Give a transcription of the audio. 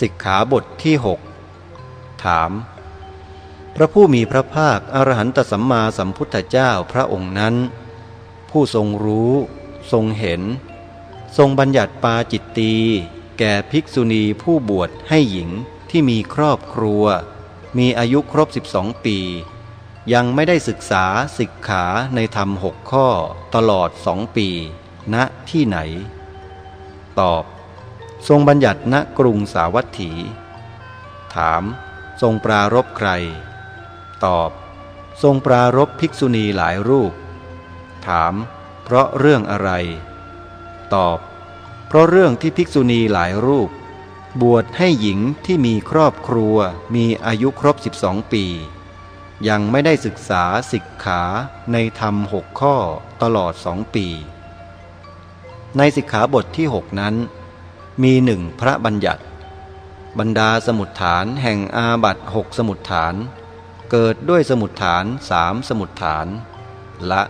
สิกขาบทที่หกถาม พระผู้มีพระภาคอรหันตสัมมาสัมพุทธเจ้าพระองค์นั้น ผู้ทรงรู้ ทรงเห็น ทรงบัญญัติปาจิตตีแก่ภิกษุณีผู้บวชให้หญิงที่มีครอบครัว มีอายุครบ 12 ปี ยังไม่ได้ศึกษาสิกขาในธรรมหกข้อตลอดสองปีณที่ไหน ตอบ ทรงบัญญัติณกรุงสาวัตถี ถาม ทรงปรารบใคร ตอบ ทรงปรารบภิกษุณีหลายรูป ถาม เพราะเรื่องอะไร ตอบ เพราะเรื่องที่ภิกษุณีหลายรูป บวชให้หญิงที่มีครอบครัวมีอายุครบ 12 ปี ยังไม่ได้ศึกษาสิกขาในธรรมหกข้อตลอดสองปี ในสิกขาบทที่หกนั้น มีหนึ่งพระบัญญัติ บรรดาสมุดฐานแห่งอาบัตหกสมุดฐาน เกิดด้วยสมุดฐานสามสมุดฐาน ละ